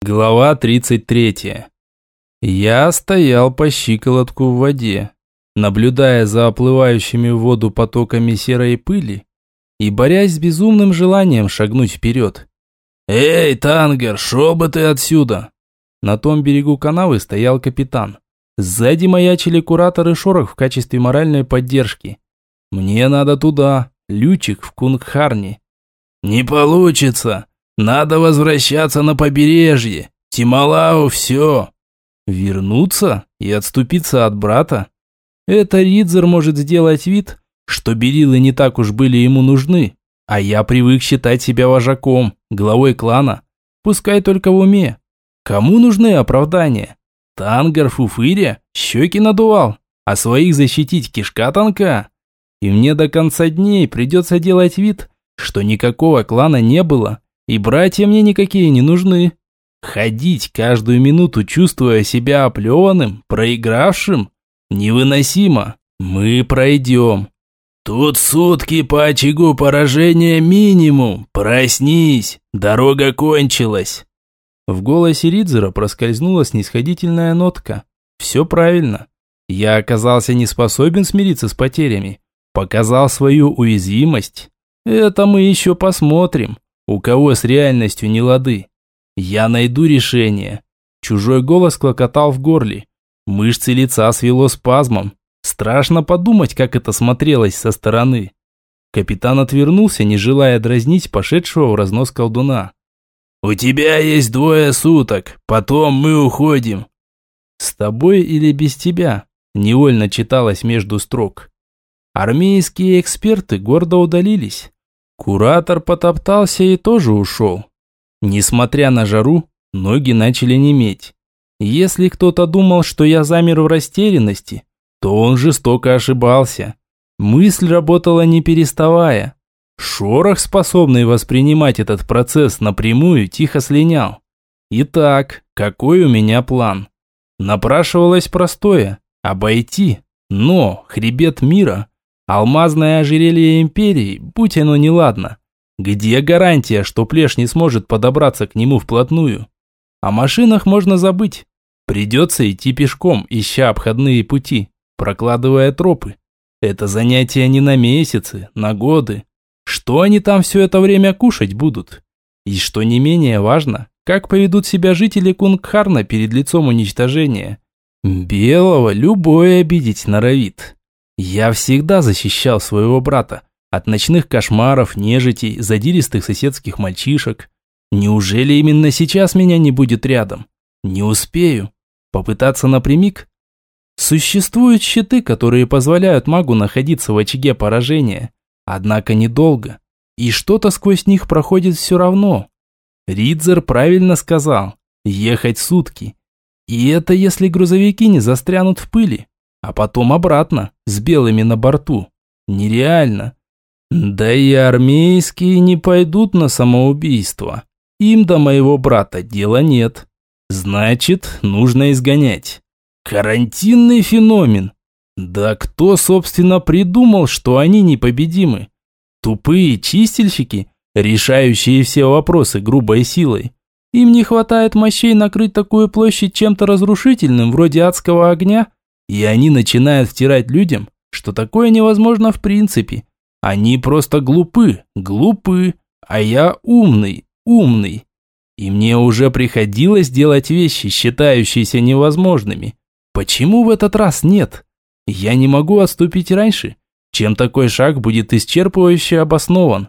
Глава 33. Я стоял по щиколотку в воде, наблюдая за оплывающими в воду потоками серой пыли и борясь с безумным желанием шагнуть вперед. «Эй, Тангер, шел бы ты отсюда!» На том берегу канавы стоял капитан. Сзади маячили куратор и шорох в качестве моральной поддержки. «Мне надо туда, лючик в Кунгхарне». «Не получится!» Надо возвращаться на побережье. Тималау все. Вернуться и отступиться от брата? Это Ридзер может сделать вид, что берилы не так уж были ему нужны, а я привык считать себя вожаком, главой клана, пускай только в уме. Кому нужны оправдания? Тангар Фуфыря щеки надувал, а своих защитить кишка тонка. И мне до конца дней придется делать вид, что никакого клана не было, и братья мне никакие не нужны. Ходить каждую минуту, чувствуя себя оплеванным, проигравшим, невыносимо. Мы пройдем. Тут сутки по очагу поражения минимум. Проснись, дорога кончилась. В голосе Ридзера проскользнула снисходительная нотка. Все правильно. Я оказался не способен смириться с потерями. Показал свою уязвимость. Это мы еще посмотрим. У кого с реальностью не лады? Я найду решение. Чужой голос клокотал в горле. Мышцы лица свело спазмом. Страшно подумать, как это смотрелось со стороны. Капитан отвернулся, не желая дразнить пошедшего в разнос колдуна. «У тебя есть двое суток, потом мы уходим». «С тобой или без тебя?» – невольно читалось между строк. Армейские эксперты гордо удалились. Куратор потоптался и тоже ушел. Несмотря на жару, ноги начали неметь. Если кто-то думал, что я замер в растерянности, то он жестоко ошибался. Мысль работала не переставая. Шорох, способный воспринимать этот процесс напрямую, тихо слинял. Итак, какой у меня план? Напрашивалось простое – обойти, но хребет мира Алмазное ожерелье империи, будь оно неладно. Где гарантия, что плеш не сможет подобраться к нему вплотную? О машинах можно забыть. Придется идти пешком, ища обходные пути, прокладывая тропы. Это занятие не на месяцы, на годы. Что они там все это время кушать будут? И что не менее важно, как поведут себя жители Кунгхарна перед лицом уничтожения? Белого любой обидеть норовит. Я всегда защищал своего брата от ночных кошмаров, нежитей, задиристых соседских мальчишек. Неужели именно сейчас меня не будет рядом? Не успею. Попытаться напрямик? Существуют щиты, которые позволяют магу находиться в очаге поражения. Однако недолго. И что-то сквозь них проходит все равно. Ридзер правильно сказал. Ехать сутки. И это если грузовики не застрянут в пыли а потом обратно, с белыми на борту. Нереально. Да и армейские не пойдут на самоубийство. Им до моего брата дела нет. Значит, нужно изгонять. Карантинный феномен. Да кто, собственно, придумал, что они непобедимы? Тупые чистильщики, решающие все вопросы грубой силой. Им не хватает мощей накрыть такую площадь чем-то разрушительным, вроде адского огня – и они начинают втирать людям, что такое невозможно в принципе. Они просто глупы, глупы, а я умный, умный. И мне уже приходилось делать вещи, считающиеся невозможными. Почему в этот раз нет? Я не могу отступить раньше, чем такой шаг будет исчерпывающе обоснован.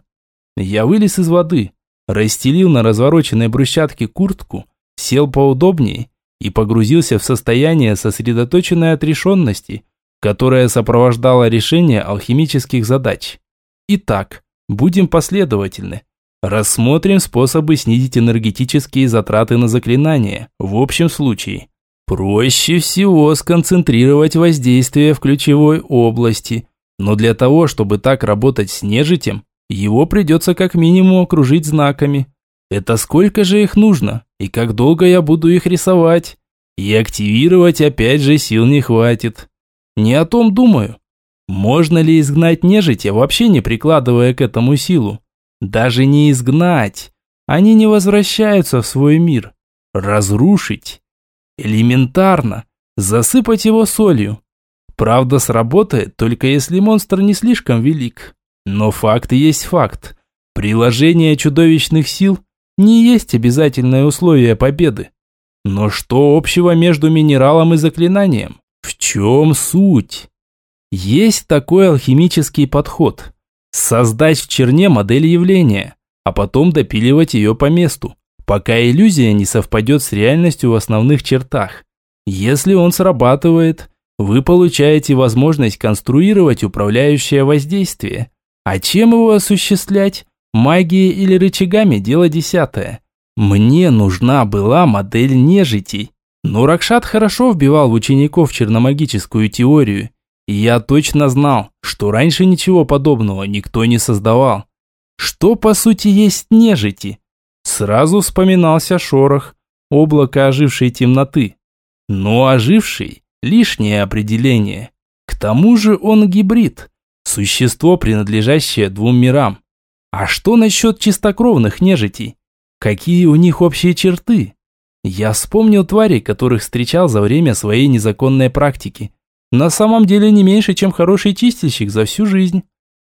Я вылез из воды, расстелил на развороченной брусчатке куртку, сел поудобнее и погрузился в состояние сосредоточенной отрешенности, которое сопровождало решение алхимических задач. Итак, будем последовательны. Рассмотрим способы снизить энергетические затраты на заклинания. В общем случае, проще всего сконцентрировать воздействие в ключевой области, но для того, чтобы так работать с нежитем, его придется как минимум окружить знаками. Это сколько же их нужно? И как долго я буду их рисовать? И активировать опять же сил не хватит. Не о том думаю. Можно ли изгнать нежить, вообще не прикладывая к этому силу? Даже не изгнать. Они не возвращаются в свой мир. разрушить. Элементарно. Засыпать его солью. Правда, сработает, только если монстр не слишком велик. Но факт есть факт. Приложение чудовищных сил не есть обязательное условие победы. Но что общего между минералом и заклинанием? В чем суть? Есть такой алхимический подход. Создать в черне модель явления, а потом допиливать ее по месту, пока иллюзия не совпадет с реальностью в основных чертах. Если он срабатывает, вы получаете возможность конструировать управляющее воздействие. А чем его осуществлять? Магией или рычагами – дело десятое. Мне нужна была модель нежитей. Но Ракшат хорошо вбивал в учеников черномагическую теорию, и я точно знал, что раньше ничего подобного никто не создавал. Что по сути есть нежити? Сразу вспоминался шорох, облако ожившей темноты. Но оживший – лишнее определение. К тому же он гибрид, существо, принадлежащее двум мирам. А что насчет чистокровных нежитей? Какие у них общие черты? Я вспомнил тварей, которых встречал за время своей незаконной практики. На самом деле не меньше, чем хороший чистильщик за всю жизнь.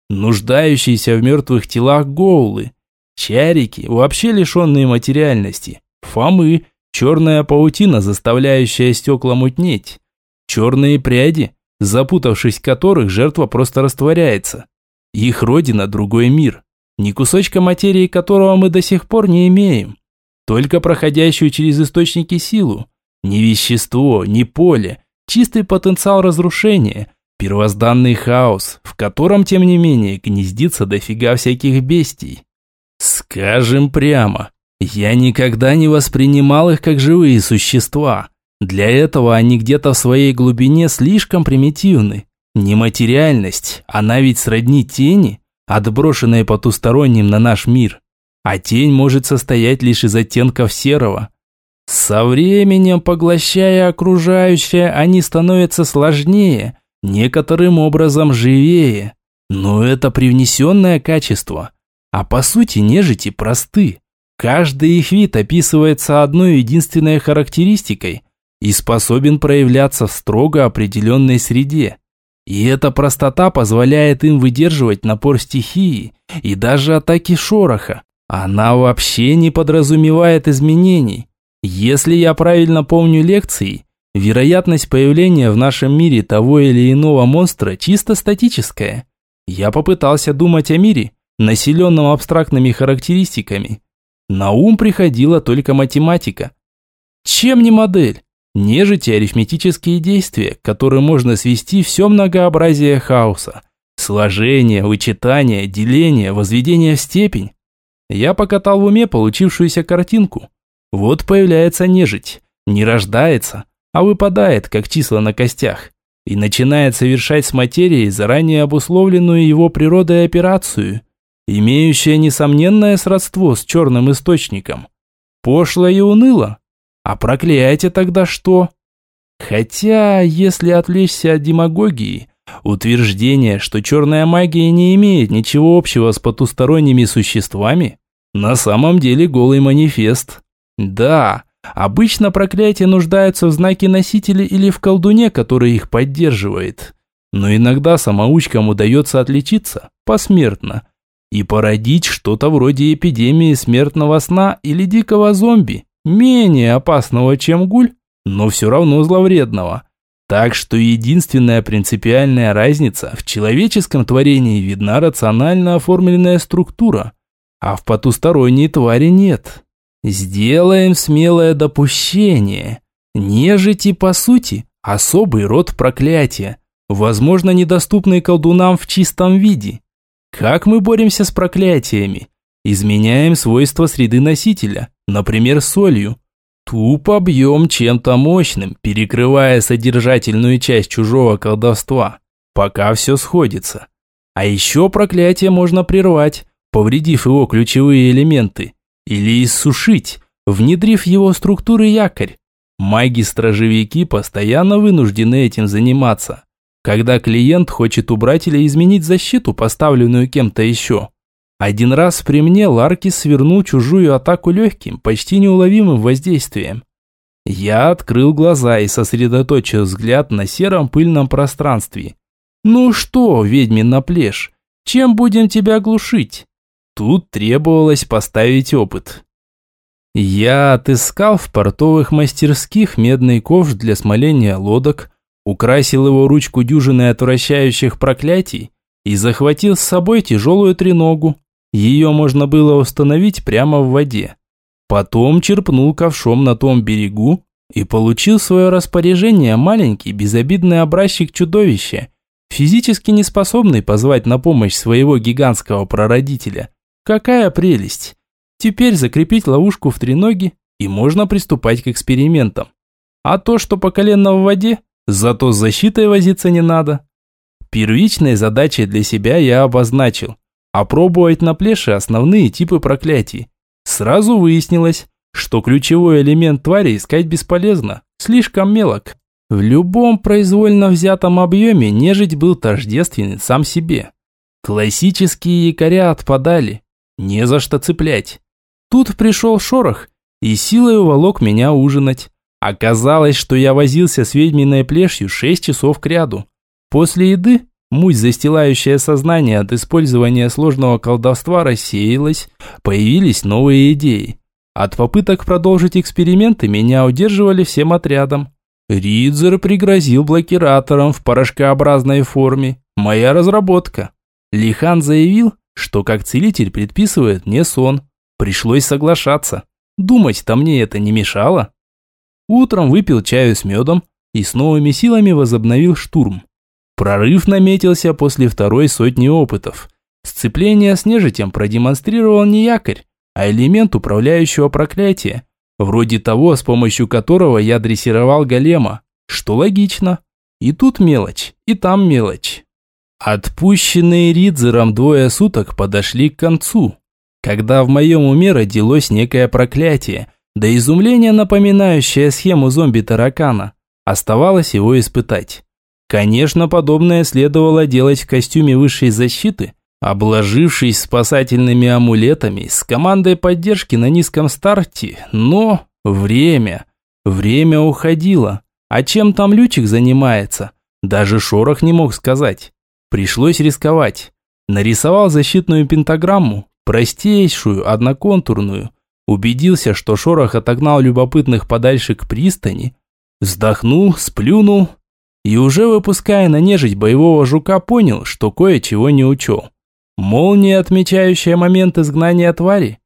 Нуждающиеся в мертвых телах гоулы. Чарики, вообще лишенные материальности. Фомы, черная паутина, заставляющая стекла мутнеть. Черные пряди, запутавшись в которых жертва просто растворяется. Их родина – другой мир, ни кусочка материи которого мы до сих пор не имеем. Только проходящую через источники силу. Ни вещество, ни поле, чистый потенциал разрушения, первозданный хаос, в котором, тем не менее, гнездится дофига всяких бестий. Скажем прямо, я никогда не воспринимал их как живые существа. Для этого они где-то в своей глубине слишком примитивны. Нематериальность, она ведь сродни тени, отброшенной потусторонним на наш мир. А тень может состоять лишь из оттенков серого, со временем, поглощая окружающее, они становятся сложнее, некоторым образом живее. Но это привнесенное качество. А по сути нежити просты. Каждый их вид описывается одной единственной характеристикой и способен проявляться в строго определенной среде. И эта простота позволяет им выдерживать напор стихии и даже атаки шороха. Она вообще не подразумевает изменений. Если я правильно помню лекции, вероятность появления в нашем мире того или иного монстра чисто статическая. Я попытался думать о мире, населенном абстрактными характеристиками. На ум приходила только математика. Чем не модель? Нежити арифметические действия, которые можно свести все многообразие хаоса. Сложение, вычитание, деление, возведение в степень. Я покатал в уме получившуюся картинку – вот появляется нежить, не рождается, а выпадает, как числа на костях, и начинает совершать с материей заранее обусловленную его природой операцию, имеющая несомненное сродство с черным источником. Пошло и уныло. А проклятие тогда что? Хотя, если отвлечься от демагогии, утверждение, что черная магия не имеет ничего общего с потусторонними существами, на самом деле голый манифест. Да, обычно проклятия нуждаются в знаке носителя или в колдуне, который их поддерживает. Но иногда самоучкам удается отличиться посмертно и породить что-то вроде эпидемии смертного сна или дикого зомби, менее опасного, чем гуль, но все равно зловредного. Так что единственная принципиальная разница в человеческом творении видна рационально оформленная структура, а в потусторонней твари нет. Сделаем смелое допущение. Нежити, по сути, особый род проклятия, возможно, недоступный колдунам в чистом виде. Как мы боремся с проклятиями? Изменяем свойства среды носителя, например, солью. Тупо бьем чем-то мощным, перекрывая содержательную часть чужого колдовства, пока все сходится. А еще проклятие можно прервать, повредив его ключевые элементы – или иссушить, внедрив его структуры якорь. Маги-стражевики постоянно вынуждены этим заниматься, когда клиент хочет убрать или изменить защиту, поставленную кем-то еще. Один раз при мне Ларкис свернул чужую атаку легким, почти неуловимым воздействием. Я открыл глаза и сосредоточил взгляд на сером пыльном пространстве. «Ну что, ведьмин плешь, чем будем тебя глушить?» Тут требовалось поставить опыт. Я отыскал в портовых мастерских медный ковш для смоления лодок, украсил его ручку дюжины отвращающих проклятий и захватил с собой тяжелую треногу. Ее можно было установить прямо в воде. Потом черпнул ковшом на том берегу и получил свое распоряжение маленький безобидный образчик чудовища, физически неспособный позвать на помощь своего гигантского прародителя. Какая прелесть! Теперь закрепить ловушку в треноге и можно приступать к экспериментам. А то, что по колено в воде, зато с защитой возиться не надо. Первичной задачей для себя я обозначил – опробовать на плеше основные типы проклятий. Сразу выяснилось, что ключевой элемент твари искать бесполезно, слишком мелок. В любом произвольно взятом объеме нежить был тождественен сам себе. Классические якоря отпадали, не за что цеплять. Тут пришел шорох и силой уволок меня ужинать. Оказалось, что я возился с ведьминой плешью 6 часов кряду. После еды муть, застилающая сознание от использования сложного колдовства, рассеялась, появились новые идеи. От попыток продолжить эксперименты меня удерживали всем отрядом. Ридзер пригрозил блокиратором в порошкообразной форме. Моя разработка. Лихан заявил, что как целитель предписывает мне сон. Пришлось соглашаться. Думать-то мне это не мешало. Утром выпил чаю с медом и с новыми силами возобновил штурм. Прорыв наметился после второй сотни опытов. Сцепление с нежитем продемонстрировал не якорь, а элемент управляющего проклятия, вроде того, с помощью которого я дрессировал голема, что логично. И тут мелочь, и там мелочь. Отпущенные Ридзером двое суток подошли к концу, когда в моем уме родилось некое проклятие, до изумления напоминающее схему зомби-таракана. Оставалось его испытать. Конечно, подобное следовало делать в костюме высшей защиты, обложившись спасательными амулетами с командой поддержки на низком старте, но время, время уходило. А чем там Лючик занимается? Даже Шорох не мог сказать. Пришлось рисковать. Нарисовал защитную пентаграмму, простейшую, одноконтурную. Убедился, что Шорох отогнал любопытных подальше к пристани. Вздохнул, сплюнул и уже выпуская на нежить боевого жука, понял, что кое-чего не учел. Молния, отмечающая момент изгнания твари.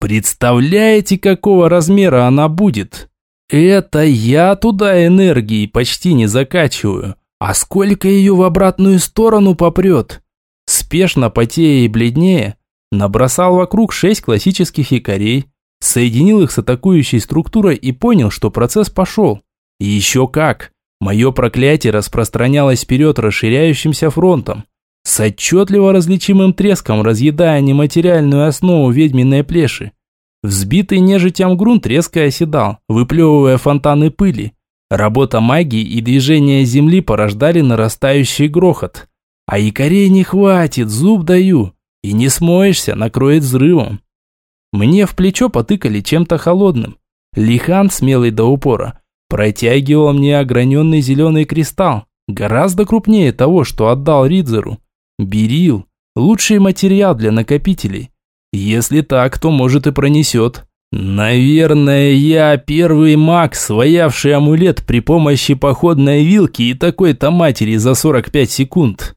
Представляете, какого размера она будет? Это я туда энергии почти не закачиваю. А сколько ее в обратную сторону попрет? Спешно, потея и бледнее, набросал вокруг шесть классических якорей, соединил их с атакующей структурой и понял, что процесс пошел. Еще как! Мое проклятие распространялось вперед расширяющимся фронтом, с отчетливо различимым треском разъедая нематериальную основу ведьминой плеши. Взбитый нежитям грунт резко оседал, выплевывая фонтаны пыли. Работа магии и движение земли порождали нарастающий грохот. А якорей не хватит, зуб даю. И не смоешься, накроет взрывом. Мне в плечо потыкали чем-то холодным. Лихан, смелый до упора, Протягивал мне ограненный зеленый кристалл, гораздо крупнее того, что отдал Ридзеру. Берил – лучший материал для накопителей. Если так, то может и пронесет. Наверное, я первый маг, своявший амулет при помощи походной вилки и такой-то матери за 45 секунд.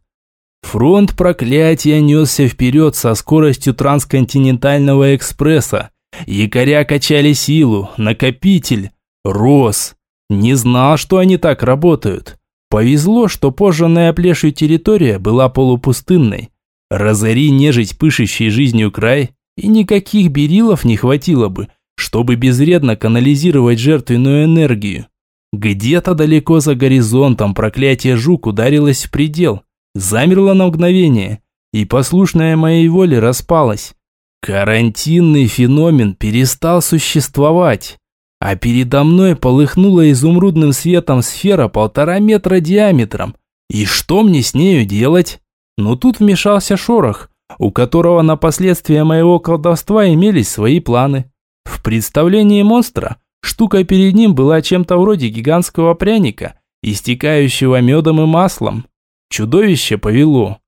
Фронт проклятия несся вперед со скоростью трансконтинентального экспресса. Якоря качали силу, накопитель рос. Не знал, что они так работают. Повезло, что пожженная плешью территория была полупустынной. Разори нежить пышущей жизнью край, и никаких берилов не хватило бы, чтобы безвредно канализировать жертвенную энергию. Где-то далеко за горизонтом проклятие жук ударилось в предел, замерло на мгновение, и послушная моей воле распалась. Карантинный феномен перестал существовать а передо мной полыхнула изумрудным светом сфера полтора метра диаметром. И что мне с нею делать? Но тут вмешался шорох. у которого на последствия моего колдовства имелись свои планы. В представлении монстра штука перед ним была чем-то вроде гигантского пряника, истекающего медом и маслом. Чудовище повело.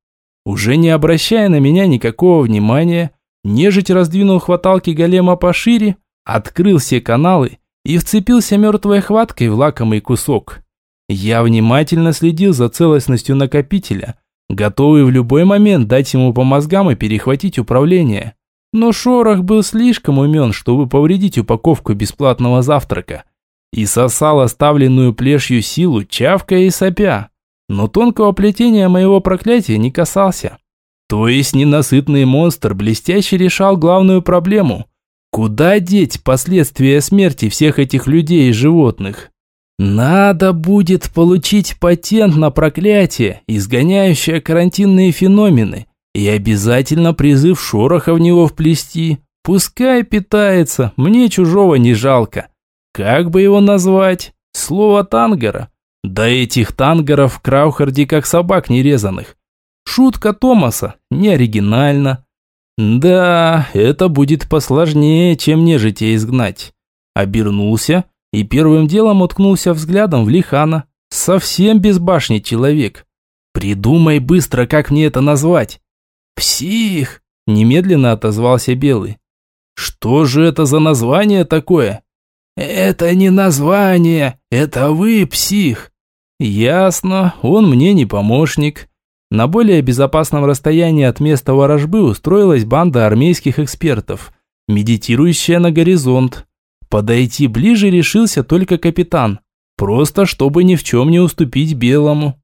Уже не обращая на меня никакого внимания, нежить раздвинул хваталки голема пошире, открыл все каналы и вцепился мертвой хваткой в лакомый кусок. Я внимательно следил за целостностью накопителя, готовый в любой момент дать ему по мозгам и перехватить управление. Но Шорох был слишком умен, чтобы повредить упаковку бесплатного завтрака. И сосал оставленную плешью силу, чавкая и сопя. Но тонкого плетения моего проклятия не касался. То есть ненасытный монстр блестяще решал главную проблему. Куда деть последствия смерти всех этих людей и животных? Надо будет получить патент на проклятие, изгоняющее карантинные феномены, и обязательно призыв шороха в него вплести. Пускай питается, мне чужого не жалко. Как бы его назвать? Слово тангера. Да этих тангеров в Краухарде как собак нерезанных. Шутка Томаса, не оригинально. Да, это будет посложнее, чем нежитей изгнать. Обернулся и первым делом уткнулся взглядом в Лихана. Совсем безбашный человек. Придумай быстро, как мне это назвать. Псих, немедленно отозвался Белый. Что же это за название такое? Это не название, это вы, псих. Ясно, он мне не помощник. На более безопасном расстоянии от места ворожбы устроилась банда армейских экспертов, медитирующая на горизонт. Подойти ближе решился только капитан. Просто чтобы ни в чем не уступить белому.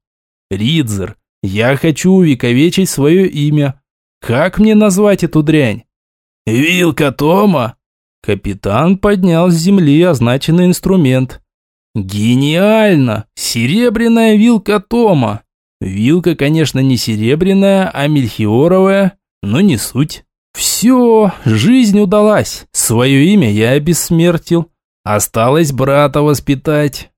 Ридзер, я хочу увековечить свое имя. Как мне назвать эту дрянь? Вилка Тома? Капитан поднял с земли означенный инструмент. Гениально! Серебряная вилка Тома. Вилка, конечно, не серебряная, а мельхиоровая, но не суть. Все, жизнь удалась. Свое имя я обессмертил. Осталось брата воспитать.